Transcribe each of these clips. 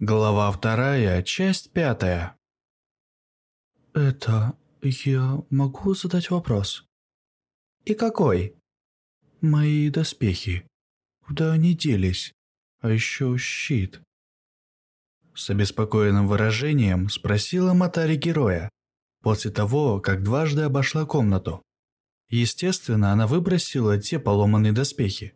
Глава вторая, часть пятая. Это... я могу задать вопрос? И какой? Мои доспехи. Куда они делись? А еще щит. С обеспокоенным выражением спросила Матари героя, после того, как дважды обошла комнату. Естественно, она выбросила те поломанные доспехи,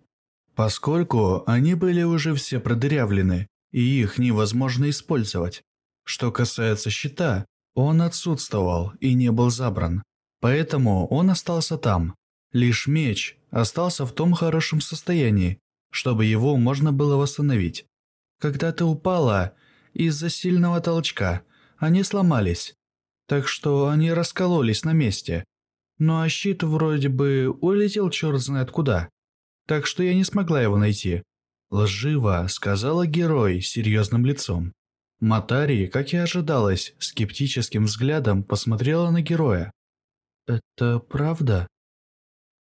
поскольку они были уже все продырявлены и их невозможно использовать. Что касается щита, он отсутствовал и не был забран, поэтому он остался там. Лишь меч остался в том хорошем состоянии, чтобы его можно было восстановить. Когда ты упала, из-за сильного толчка, они сломались, так что они раскололись на месте. Ну а щит вроде бы улетел черт знает куда, так что я не смогла его найти. Лживо сказала герой серьезным лицом. Матари, как и ожидалось, скептическим взглядом посмотрела на героя. «Это правда?»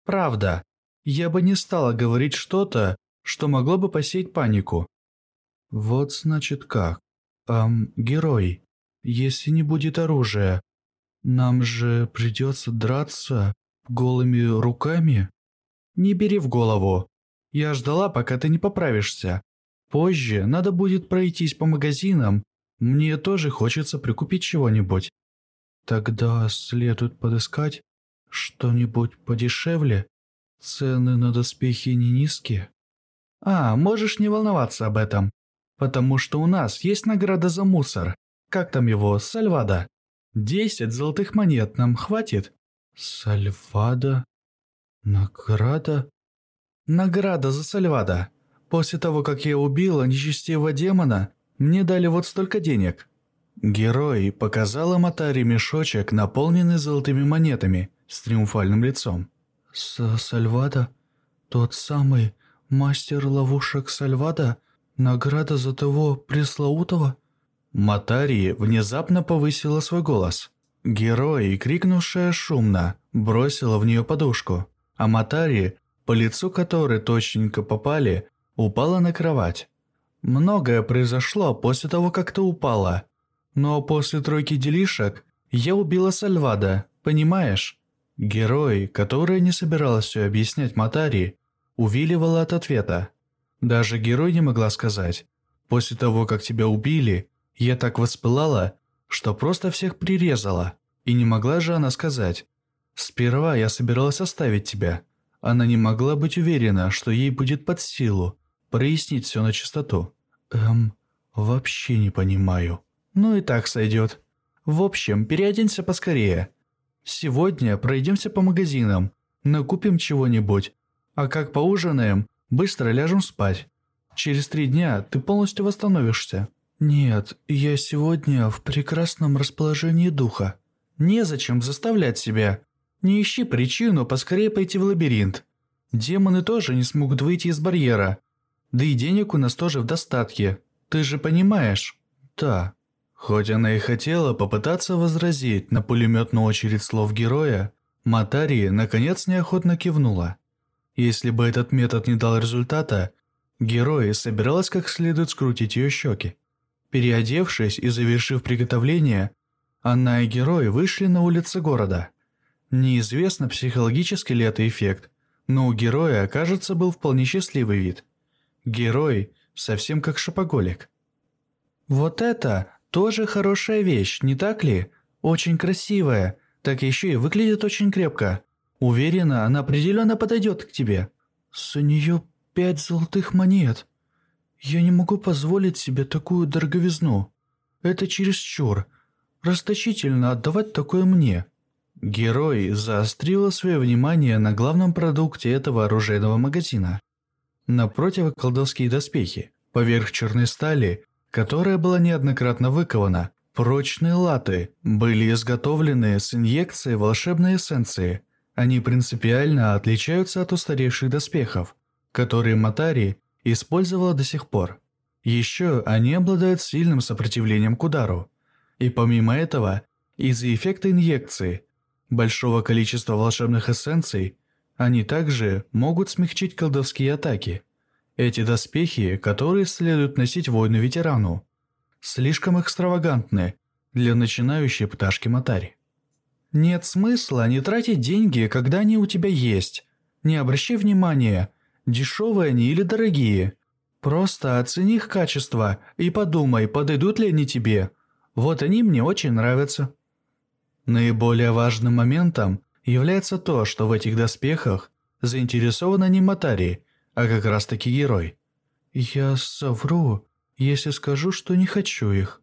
«Правда. Я бы не стала говорить что-то, что могло бы посеять панику». «Вот значит как. Эм, герой, если не будет оружия, нам же придется драться голыми руками?» «Не бери в голову. Я ждала, пока ты не поправишься. Позже надо будет пройтись по магазинам. Мне тоже хочется прикупить чего-нибудь. Тогда следует подыскать что-нибудь подешевле. Цены на доспехи не низкие. А, можешь не волноваться об этом. Потому что у нас есть награда за мусор. Как там его, Сальвада? Десять золотых монет нам хватит? Сальвада? Награда? Награда за Сальвада. После того, как я убила нечестивого демона, мне дали вот столько денег». Герой показала Матари мешочек, наполненный золотыми монетами, с триумфальным лицом. «С Сальвада? Тот самый мастер ловушек Сальвада? Награда за того пресловутого?» Матари внезапно повысила свой голос. Герой, крикнувшая шумно, бросила в нее подушку, а Матари по лицу которой точненько попали, упала на кровать. Многое произошло после того, как ты упала. Но после тройки делишек я убила Сальвада, понимаешь? Герой, которая не собиралась все объяснять Матари, увиливала от ответа. Даже герой не могла сказать. После того, как тебя убили, я так воспылала, что просто всех прирезала. И не могла же она сказать. Сперва я собиралась оставить тебя, она не могла быть уверена, что ей будет под силу прояснить все на чистоту. Эм, вообще не понимаю. Ну и так сойдет. В общем, переоденься поскорее. Сегодня пройдемся по магазинам, накупим чего-нибудь, а как поужинаем, быстро ляжем спать. Через три дня ты полностью восстановишься. Нет, я сегодня в прекрасном расположении духа. Незачем заставлять себя. Не ищи причину поскорее пойти в лабиринт. Демоны тоже не смогут выйти из барьера. Да и денег у нас тоже в достатке. Ты же понимаешь? Да. Хоть она и хотела попытаться возразить на пулеметную очередь слов героя, Матари наконец неохотно кивнула. Если бы этот метод не дал результата, герой собиралась как следует скрутить ее щеки. Переодевшись и завершив приготовление, она и герой вышли на улицы города. Неизвестно, психологический ли это эффект, но у героя, кажется, был вполне счастливый вид. Герой совсем как шопоголик. Вот это тоже хорошая вещь, не так ли? Очень красивая, так еще и выглядит очень крепко. Уверена, она определенно подойдет к тебе. За нее пять золотых монет. Я не могу позволить себе такую дороговизну. Это чересчур. Расточительно отдавать такое мне. Герой заострила свое внимание на главном продукте этого оружейного магазина. Напротив колдовские доспехи, поверх черной стали, которая была неоднократно выкована, прочные латы были изготовлены с инъекцией волшебной эссенции. Они принципиально отличаются от устаревших доспехов, которые Матари использовала до сих пор. Еще они обладают сильным сопротивлением к удару. И помимо этого, из-за эффекта инъекции – большого количества волшебных эссенций, они также могут смягчить колдовские атаки. Эти доспехи, которые следует носить воину-ветерану. слишком экстравагантны для начинающей пташки Матари. Нет смысла не тратить деньги, когда они у тебя есть. Не обращай внимания, дешевые они или дорогие. Просто оцени их качество и подумай, подойдут ли они тебе. Вот они мне очень нравятся. Наиболее важным моментом является то, что в этих доспехах заинтересована не Матари, а как раз таки герой. Я совру, если скажу, что не хочу их.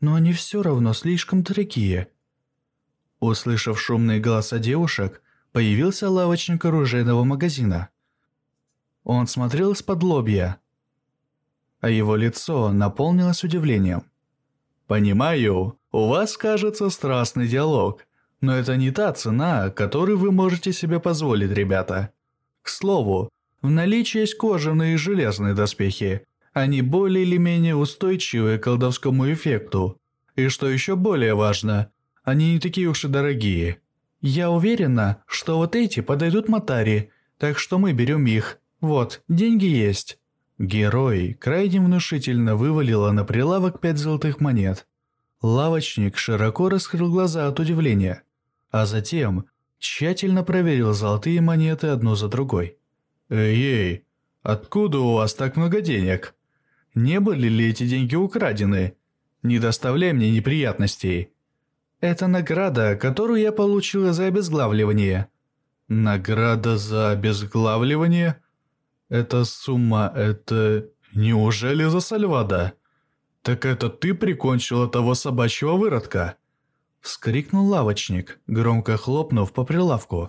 Но они все равно слишком дорогие. Услышав шумные голоса девушек, появился лавочник оружейного магазина. Он смотрел из-под лобья, а его лицо наполнилось удивлением. «Понимаю, у вас, кажется, страстный диалог, но это не та цена, которую вы можете себе позволить, ребята. К слову, в наличии есть кожаные и железные доспехи. Они более или менее устойчивы к колдовскому эффекту. И что еще более важно, они не такие уж и дорогие. Я уверена, что вот эти подойдут Матари, так что мы берем их. Вот, деньги есть». Герой крайне внушительно вывалила на прилавок пять золотых монет. Лавочник широко раскрыл глаза от удивления, а затем тщательно проверил золотые монеты одну за другой. «Эй-эй, откуда у вас так много денег? Не были ли эти деньги украдены? Не доставляй мне неприятностей». «Это награда, которую я получила за обезглавливание». «Награда за обезглавливание?» «Эта сумма, это... Неужели за Сальвада?» «Так это ты прикончила того собачьего выродка?» Вскрикнул лавочник, громко хлопнув по прилавку.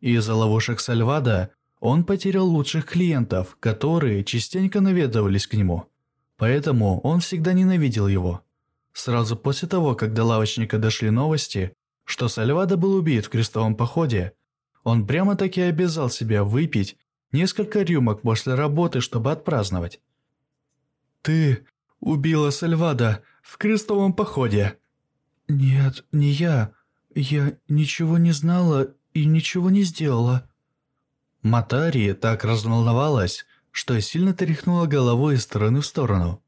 Из-за ловушек Сальвада он потерял лучших клиентов, которые частенько наведывались к нему. Поэтому он всегда ненавидел его. Сразу после того, как до лавочника дошли новости, что Сальвада был убит в крестовом походе, он прямо-таки обязал себя выпить несколько рюмок после работы, чтобы отпраздновать. «Ты убила Сальвада в крестовом походе!» «Нет, не я. Я ничего не знала и ничего не сделала». Матари так разволновалась, что сильно тряхнула головой из стороны в сторону.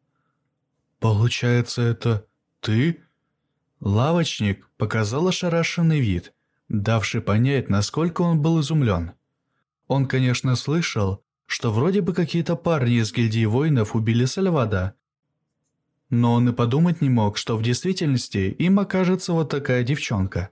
«Получается, это ты?» Лавочник показал ошарашенный вид, давший понять, насколько он был изумлен. Он, конечно, слышал, что вроде бы какие-то парни из гильдии воинов убили Сальвада. Но он и подумать не мог, что в действительности им окажется вот такая девчонка.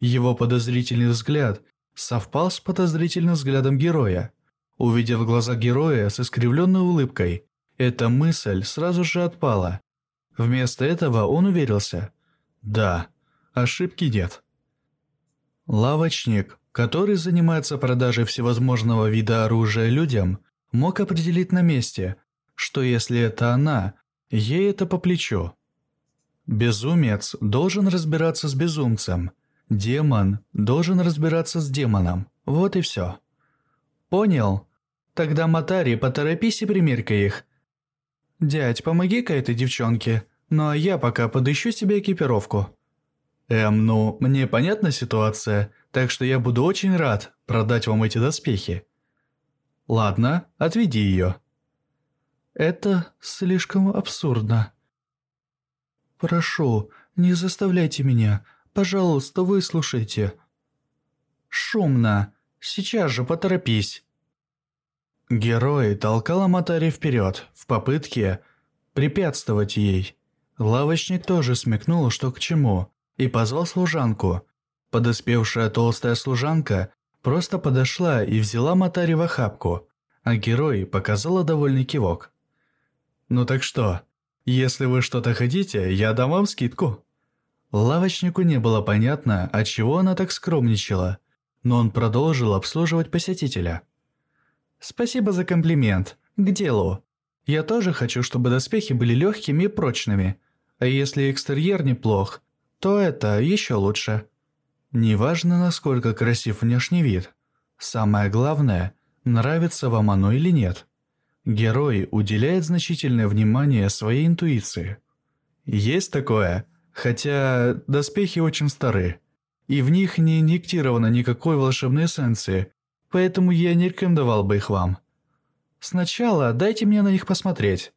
Его подозрительный взгляд совпал с подозрительным взглядом героя. Увидев глаза героя с искривленной улыбкой, эта мысль сразу же отпала. Вместо этого он уверился. Да, ошибки нет. Лавочник который занимается продажей всевозможного вида оружия людям, мог определить на месте, что если это она, ей это по плечу. Безумец должен разбираться с безумцем. Демон должен разбираться с демоном. Вот и все. Понял? Тогда Матари, поторопись и примерь-ка их. Дядь, помоги-ка этой девчонке, ну а я пока подыщу себе экипировку. Эм, ну, мне понятна ситуация, так что я буду очень рад продать вам эти доспехи. Ладно, отведи ее. Это слишком абсурдно. Прошу, не заставляйте меня. Пожалуйста, выслушайте. Шумно. Сейчас же поторопись. Герой толкал Матари вперед в попытке препятствовать ей. Лавочник тоже смекнул, что к чему, и позвал служанку. Подоспевшая толстая служанка просто подошла и взяла Матари в охапку, а герой показала довольный кивок. «Ну так что, если вы что-то хотите, я дам вам скидку». Лавочнику не было понятно, от чего она так скромничала, но он продолжил обслуживать посетителя. «Спасибо за комплимент. К делу. Я тоже хочу, чтобы доспехи были легкими и прочными. А если экстерьер неплох, то это еще лучше. Неважно, насколько красив внешний вид. Самое главное, нравится вам оно или нет. Герой уделяет значительное внимание своей интуиции. Есть такое, хотя доспехи очень стары, и в них не инъектировано никакой волшебной эссенции, поэтому я не рекомендовал бы их вам. Сначала дайте мне на них посмотреть.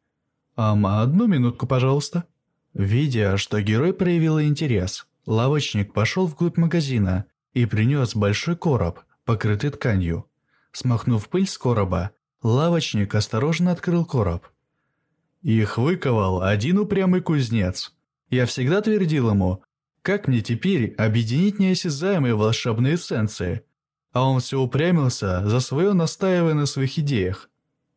Ам, одну минутку, пожалуйста. Видя, что герой проявил интерес, лавочник пошел вглубь магазина и принес большой короб, покрытый тканью. Смахнув пыль с короба, лавочник осторожно открыл короб. Их выковал один упрямый кузнец. Я всегда твердил ему, как мне теперь объединить неосязаемые волшебные эссенции? А он все упрямился за свое настаивание на своих идеях.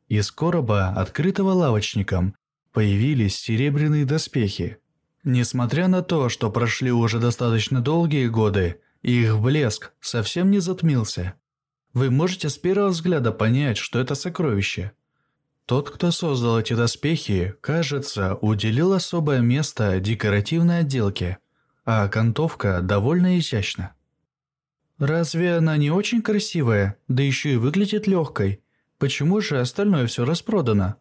Из короба, открытого лавочником, появились серебряные доспехи. Несмотря на то, что прошли уже достаточно долгие годы, их блеск совсем не затмился. Вы можете с первого взгляда понять, что это сокровище. Тот, кто создал эти доспехи, кажется, уделил особое место декоративной отделке, а окантовка довольно изящна. Разве она не очень красивая, да еще и выглядит легкой? Почему же остальное все распродано?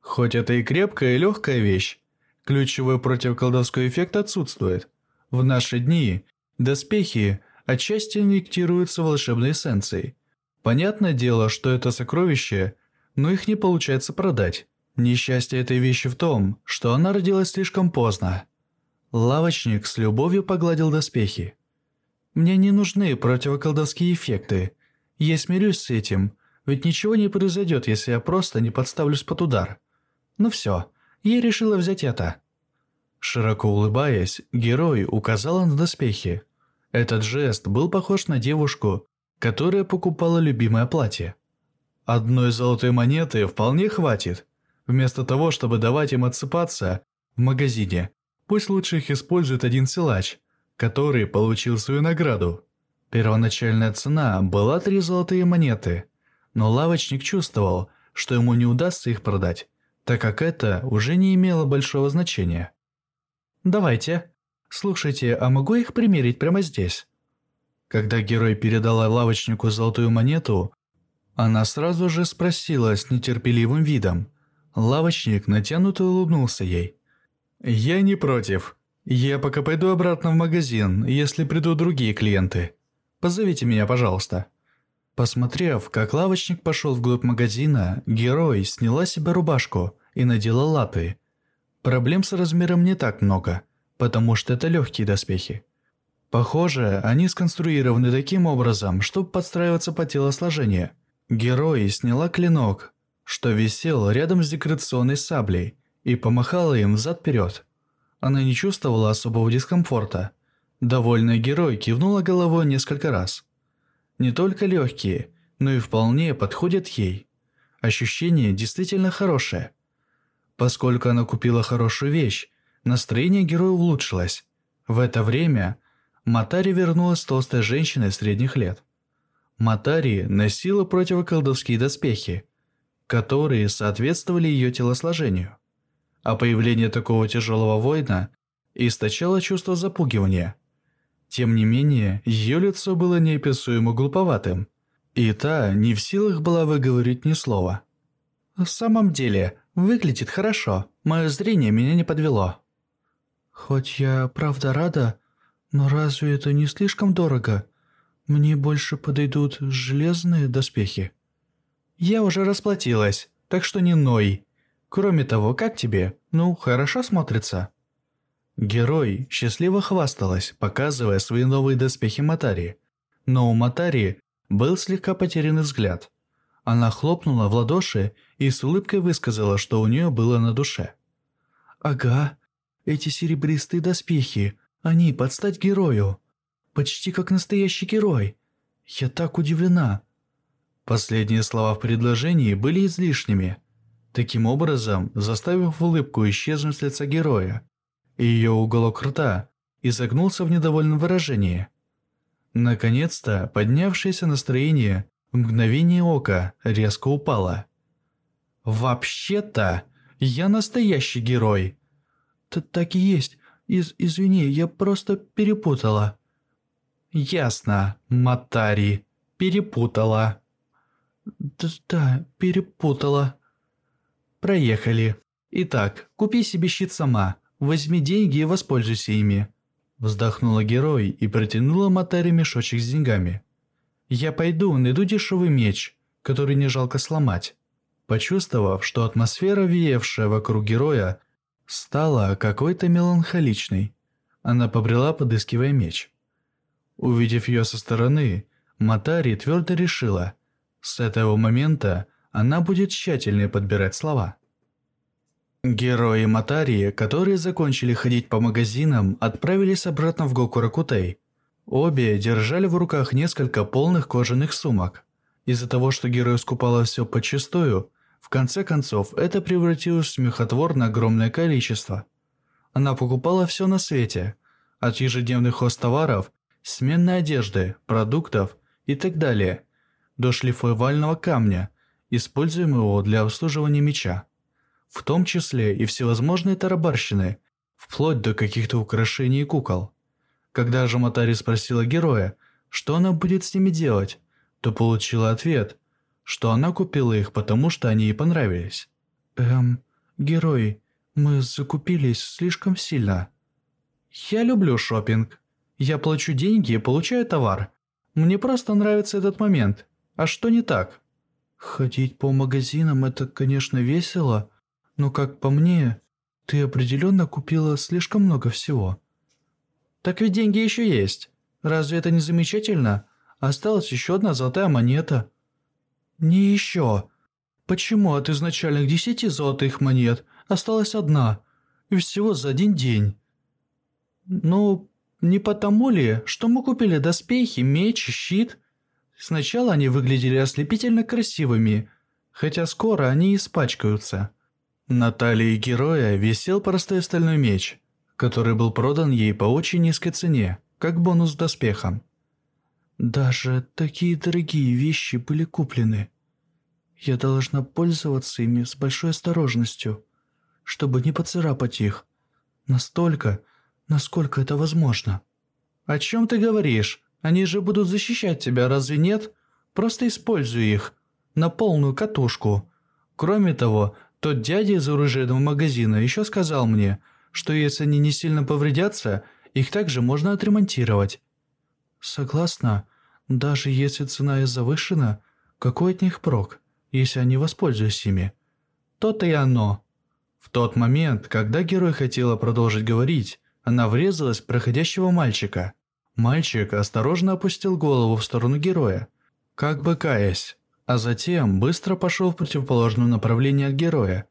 Хоть это и крепкая и легкая вещь, ключевой противоколдовской эффект отсутствует. В наши дни доспехи отчасти инъектируются волшебной эссенцией. Понятное дело, что это сокровище, но их не получается продать. Несчастье этой вещи в том, что она родилась слишком поздно. Лавочник с любовью погладил доспехи. «Мне не нужны противоколдовские эффекты. Я смирюсь с этим, ведь ничего не произойдет, если я просто не подставлюсь под удар. Ну все, я решила взять это». Широко улыбаясь, герой указала на доспехи. Этот жест был похож на девушку, которая покупала любимое платье. Одной золотой монеты вполне хватит. Вместо того, чтобы давать им отсыпаться в магазине, пусть лучше их использует один силач, который получил свою награду. Первоначальная цена была три золотые монеты, но лавочник чувствовал, что ему не удастся их продать, так как это уже не имело большого значения. «Давайте. Слушайте, а могу их примерить прямо здесь?» Когда герой передала лавочнику золотую монету, она сразу же спросила с нетерпеливым видом. Лавочник натянуто улыбнулся ей. «Я не против. Я пока пойду обратно в магазин, если придут другие клиенты. Позовите меня, пожалуйста». Посмотрев, как лавочник пошел вглубь магазина, герой сняла себе рубашку и надела латы. Проблем с размером не так много, потому что это легкие доспехи. Похоже, они сконструированы таким образом, чтобы подстраиваться под телосложение. Герой сняла клинок, что висел рядом с декорационной саблей, и помахала им взад-вперед. Она не чувствовала особого дискомфорта. Довольный герой кивнула головой несколько раз – не только легкие, но и вполне подходят ей. Ощущение действительно хорошее. Поскольку она купила хорошую вещь, настроение героя улучшилось. В это время Матари вернулась толстой женщиной средних лет. Матари носила противоколдовские доспехи, которые соответствовали ее телосложению. А появление такого тяжелого воина источало чувство запугивания – тем не менее, ее лицо было неописуемо глуповатым, и та не в силах была выговорить ни слова. «В самом деле, выглядит хорошо, мое зрение меня не подвело». «Хоть я правда рада, но разве это не слишком дорого? Мне больше подойдут железные доспехи». «Я уже расплатилась, так что не ной. Кроме того, как тебе? Ну, хорошо смотрится». Герой счастливо хвасталась, показывая свои новые доспехи Матари. Но у Матари был слегка потерянный взгляд. Она хлопнула в ладоши и с улыбкой высказала, что у нее было на душе. «Ага, эти серебристые доспехи, они под стать герою. Почти как настоящий герой. Я так удивлена». Последние слова в предложении были излишними, таким образом заставив улыбку исчезнуть с лица героя и ее уголок рта изогнулся в недовольном выражении. Наконец-то поднявшееся настроение в мгновение ока резко упало. «Вообще-то, я настоящий герой!» Т «Так и есть. Из извини, я просто перепутала». «Ясно, Матари, перепутала». Д «Да, перепутала». «Проехали. Итак, купи себе щит сама. Возьми деньги и воспользуйся ими». Вздохнула герой и протянула Матаре мешочек с деньгами. «Я пойду, найду дешевый меч, который не жалко сломать». Почувствовав, что атмосфера, веявшая вокруг героя, стала какой-то меланхоличной. Она побрела, подыскивая меч. Увидев ее со стороны, Матари твердо решила, с этого момента она будет тщательнее подбирать слова. Герои Матарии, которые закончили ходить по магазинам, отправились обратно в Гокуракутей. Обе держали в руках несколько полных кожаных сумок. Из-за того, что герой скупала все подчистую, в конце концов это превратилось в смехотворно огромное количество. Она покупала все на свете, от ежедневных хостоваров, сменной одежды, продуктов и так далее, до шлифовального камня, используемого для обслуживания меча в том числе и всевозможные тарабарщины, вплоть до каких-то украшений и кукол. Когда же Матари спросила героя, что она будет с ними делать, то получила ответ, что она купила их, потому что они ей понравились. «Эм, герой, мы закупились слишком сильно». «Я люблю шопинг. Я плачу деньги и получаю товар. Мне просто нравится этот момент. А что не так?» «Ходить по магазинам – это, конечно, весело, но, как по мне, ты определенно купила слишком много всего. Так ведь деньги еще есть. Разве это не замечательно? Осталась еще одна золотая монета. Не еще. Почему от изначальных десяти золотых монет осталась одна? И всего за один день. Ну, не потому ли, что мы купили доспехи, меч, щит? Сначала они выглядели ослепительно красивыми, хотя скоро они испачкаются. На талии героя висел простой стальной меч, который был продан ей по очень низкой цене, как бонус доспехам. Даже такие дорогие вещи были куплены. Я должна пользоваться ими с большой осторожностью, чтобы не поцарапать их. Настолько, насколько это возможно. О чем ты говоришь? Они же будут защищать тебя, разве нет? Просто используй их на полную катушку. Кроме того, тот дядя из оружейного магазина еще сказал мне, что если они не сильно повредятся, их также можно отремонтировать. Согласна, даже если цена и завышена, какой от них прок, если они воспользуются ими? То-то и оно. В тот момент, когда герой хотела продолжить говорить, она врезалась в проходящего мальчика. Мальчик осторожно опустил голову в сторону героя, как бы каясь а затем быстро пошел в противоположном направлении от героя.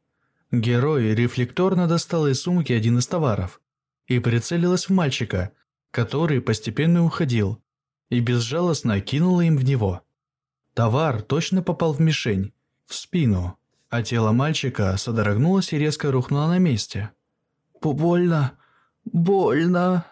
Герой рефлекторно достал из сумки один из товаров и прицелилась в мальчика, который постепенно уходил, и безжалостно кинула им в него. Товар точно попал в мишень, в спину, а тело мальчика содрогнулось и резко рухнуло на месте. «Больно! Больно!»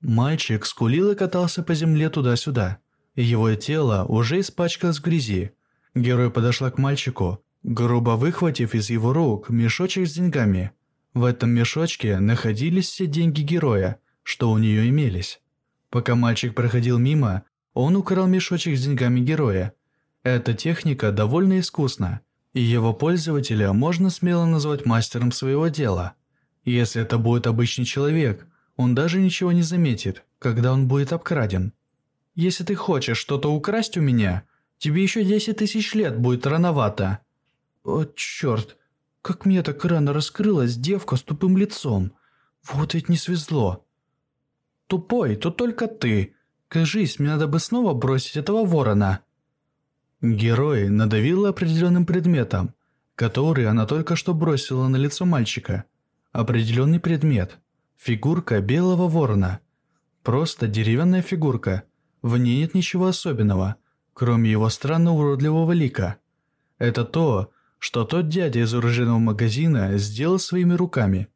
Мальчик скулил и катался по земле туда-сюда. Его тело уже испачкалось в грязи, Герой подошла к мальчику, грубо выхватив из его рук мешочек с деньгами. В этом мешочке находились все деньги героя, что у нее имелись. Пока мальчик проходил мимо, он украл мешочек с деньгами героя. Эта техника довольно искусна, и его пользователя можно смело назвать мастером своего дела. Если это будет обычный человек, он даже ничего не заметит, когда он будет обкраден. Если ты хочешь что-то украсть у меня – Тебе еще 10 тысяч лет будет рановато». «О, черт, как мне так рано раскрылась девка с тупым лицом. Вот ведь не свезло». «Тупой, то только ты. Кажись, мне надо бы снова бросить этого ворона». Герой надавила определенным предметом, который она только что бросила на лицо мальчика. Определенный предмет. Фигурка белого ворона. Просто деревянная фигурка. В ней нет ничего особенного кроме его странно уродливого лика. Это то, что тот дядя из оружейного магазина сделал своими руками.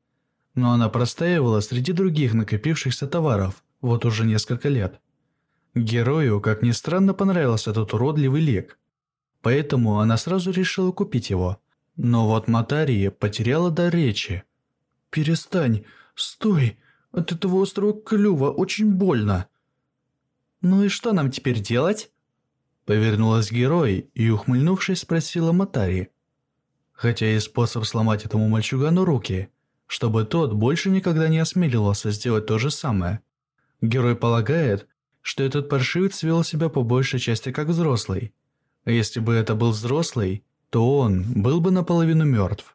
Но она простаивала среди других накопившихся товаров вот уже несколько лет. Герою, как ни странно, понравился этот уродливый лик. Поэтому она сразу решила купить его. Но вот Матария потеряла дар речи. «Перестань! Стой! От этого острого клюва очень больно!» «Ну и что нам теперь делать?» Повернулась герой и, ухмыльнувшись, спросила Матари. Хотя есть способ сломать этому мальчугану руки, чтобы тот больше никогда не осмеливался сделать то же самое. Герой полагает, что этот паршивец вел себя по большей части как взрослый. Если бы это был взрослый, то он был бы наполовину мертв.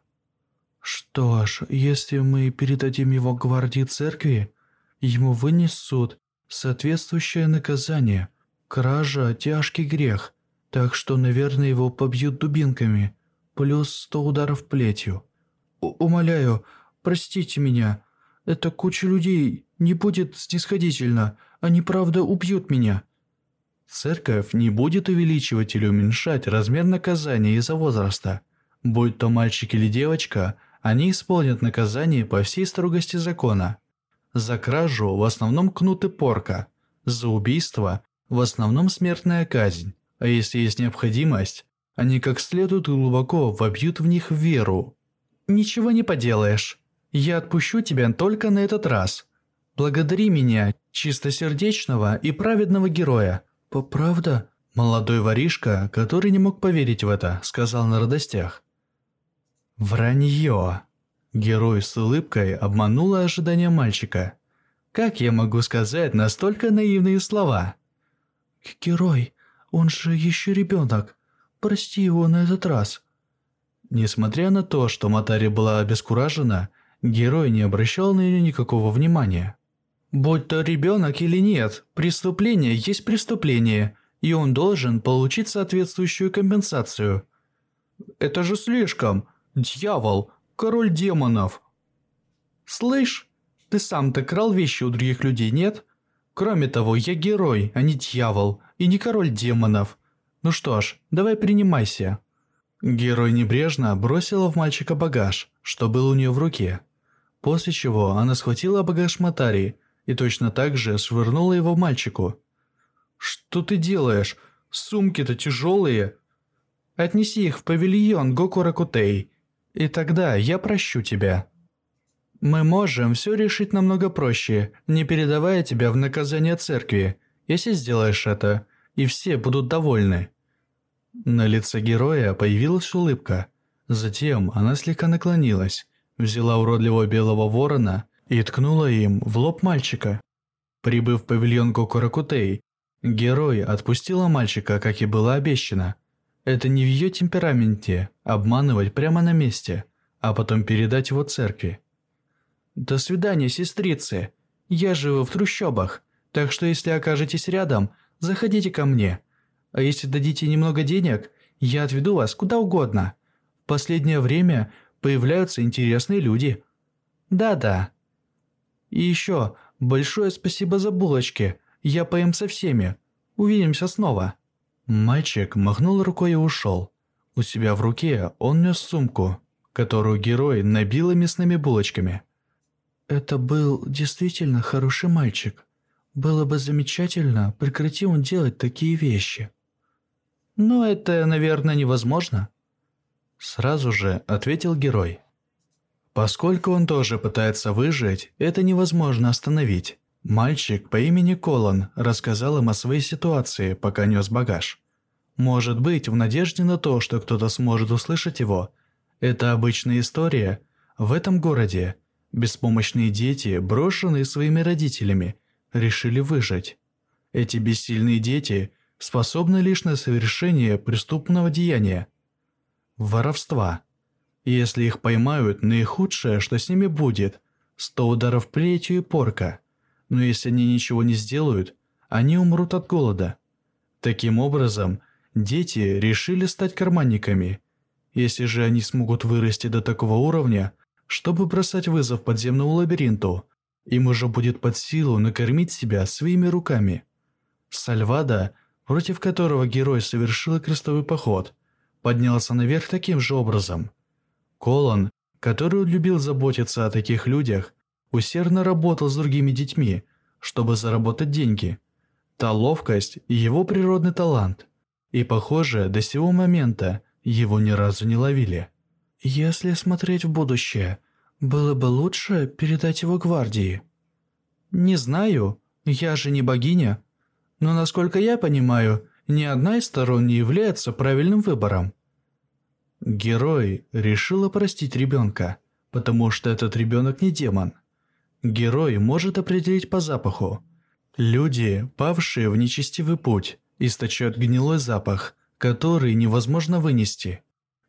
Что ж, если мы передадим его гвардии церкви, ему вынесут соответствующее наказание. Кража – тяжкий грех, так что, наверное, его побьют дубинками, плюс сто ударов плетью. Умоляю, простите меня, эта куча людей не будет снисходительно, они правда убьют меня. Церковь не будет увеличивать или уменьшать размер наказания из-за возраста. Будь то мальчик или девочка, они исполнят наказание по всей строгости закона. За кражу в основном кнут и порка, за убийство в основном смертная казнь, а если есть необходимость, они как следует глубоко вобьют в них веру. Ничего не поделаешь. Я отпущу тебя только на этот раз. Благодари меня, чистосердечного и праведного героя. «Правда?» Молодой воришка, который не мог поверить в это, сказал на радостях. «Вранье!» Герой с улыбкой обманула ожидания мальчика. «Как я могу сказать настолько наивные слова?» «Герой, он же еще ребенок. Прости его на этот раз». Несмотря на то, что Матари была обескуражена, герой не обращал на нее никакого внимания. Будь то ребенок или нет, преступление есть преступление, и он должен получить соответствующую компенсацию. Это же слишком. Дьявол, король демонов. Слышь, ты сам-то крал вещи у других людей, нет? Кроме того, я герой, а не дьявол, и не король демонов. Ну что ж, давай принимайся. Герой небрежно бросила в мальчика багаж, что был у нее в руке. После чего она схватила багаж Матари и точно так же швырнула его мальчику. «Что ты делаешь? Сумки-то тяжелые!» «Отнеси их в павильон Гокуракутей, и тогда я прощу тебя». «Мы можем все решить намного проще, не передавая тебя в наказание церкви, если сделаешь это, и все будут довольны». На лице героя появилась улыбка. Затем она слегка наклонилась, взяла уродливого белого ворона и ткнула им в лоб мальчика. Прибыв в павильон Гокуракутей, герой отпустила мальчика, как и было обещано. Это не в ее темпераменте обманывать прямо на месте, а потом передать его церкви. «До свидания, сестрицы. Я живу в трущобах, так что если окажетесь рядом, заходите ко мне. А если дадите немного денег, я отведу вас куда угодно. В последнее время появляются интересные люди». «Да-да, и еще, большое спасибо за булочки. Я поем со всеми. Увидимся снова». Мальчик махнул рукой и ушел. У себя в руке он нес сумку, которую герой набил мясными булочками. «Это был действительно хороший мальчик. Было бы замечательно, прекрати он делать такие вещи». «Но это, наверное, невозможно». Сразу же ответил герой. Поскольку он тоже пытается выжить, это невозможно остановить. Мальчик по имени Колон рассказал им о своей ситуации, пока нес багаж. Может быть, в надежде на то, что кто-то сможет услышать его. Это обычная история. В этом городе беспомощные дети, брошенные своими родителями, решили выжить. Эти бессильные дети способны лишь на совершение преступного деяния – воровства – если их поймают, наихудшее, что с ними будет – сто ударов плетью и порка. Но если они ничего не сделают, они умрут от голода. Таким образом, дети решили стать карманниками. Если же они смогут вырасти до такого уровня, чтобы бросать вызов подземному лабиринту, им уже будет под силу накормить себя своими руками. Сальвада, против которого герой совершил крестовый поход, поднялся наверх таким же образом – Колон, который любил заботиться о таких людях, усердно работал с другими детьми, чтобы заработать деньги. Та ловкость – его природный талант. И, похоже, до сего момента его ни разу не ловили. Если смотреть в будущее, было бы лучше передать его гвардии. Не знаю, я же не богиня. Но насколько я понимаю, ни одна из сторон не является правильным выбором. Герой решил простить ребенка, потому что этот ребенок не демон. Герой может определить по запаху. Люди, павшие в нечестивый путь, источают гнилой запах, который невозможно вынести.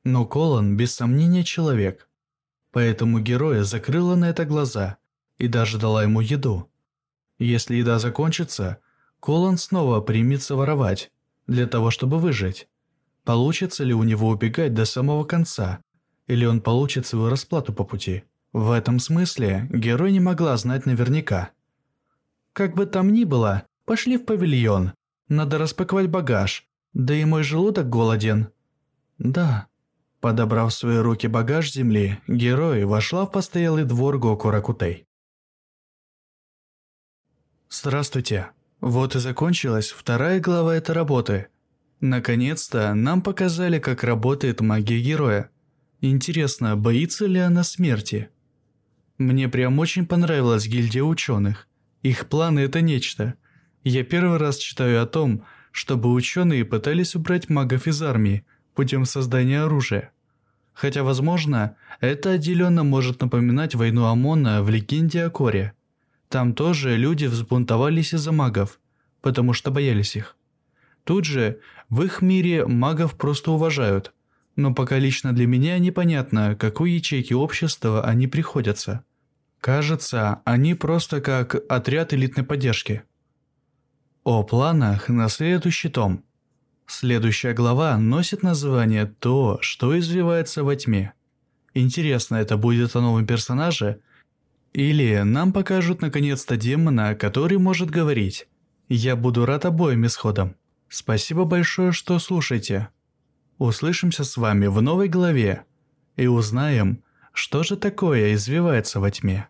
Но Колон без сомнения человек. Поэтому героя закрыла на это глаза и даже дала ему еду. Если еда закончится, Колон снова примется воровать, для того чтобы выжить. Получится ли у него убегать до самого конца, или он получит свою расплату по пути? В этом смысле герой не могла знать наверняка. Как бы там ни было, пошли в павильон. Надо распаковать багаж, да и мой желудок голоден. Да. Подобрав в свои руки багаж земли, герой вошла в постоялый двор Гоку Ракутей. Здравствуйте. Вот и закончилась вторая глава этой работы. Наконец-то нам показали, как работает магия героя. Интересно, боится ли она смерти? Мне прям очень понравилась гильдия ученых. Их планы – это нечто. Я первый раз читаю о том, чтобы ученые пытались убрать магов из армии путем создания оружия. Хотя, возможно, это отделенно может напоминать войну ОМОНа в легенде о Коре. Там тоже люди взбунтовались из-за магов, потому что боялись их. Тут же, в их мире магов просто уважают, но пока лично для меня непонятно, какой ячейки общества они приходятся. Кажется, они просто как отряд элитной поддержки. О планах на следующий том. Следующая глава носит название «То, что извивается во тьме». Интересно, это будет о новом персонаже? Или нам покажут наконец-то демона, который может говорить? Я буду рад обоим исходам. Спасибо большое, что слушаете. Услышимся с вами в новой главе и узнаем, что же такое извивается во тьме.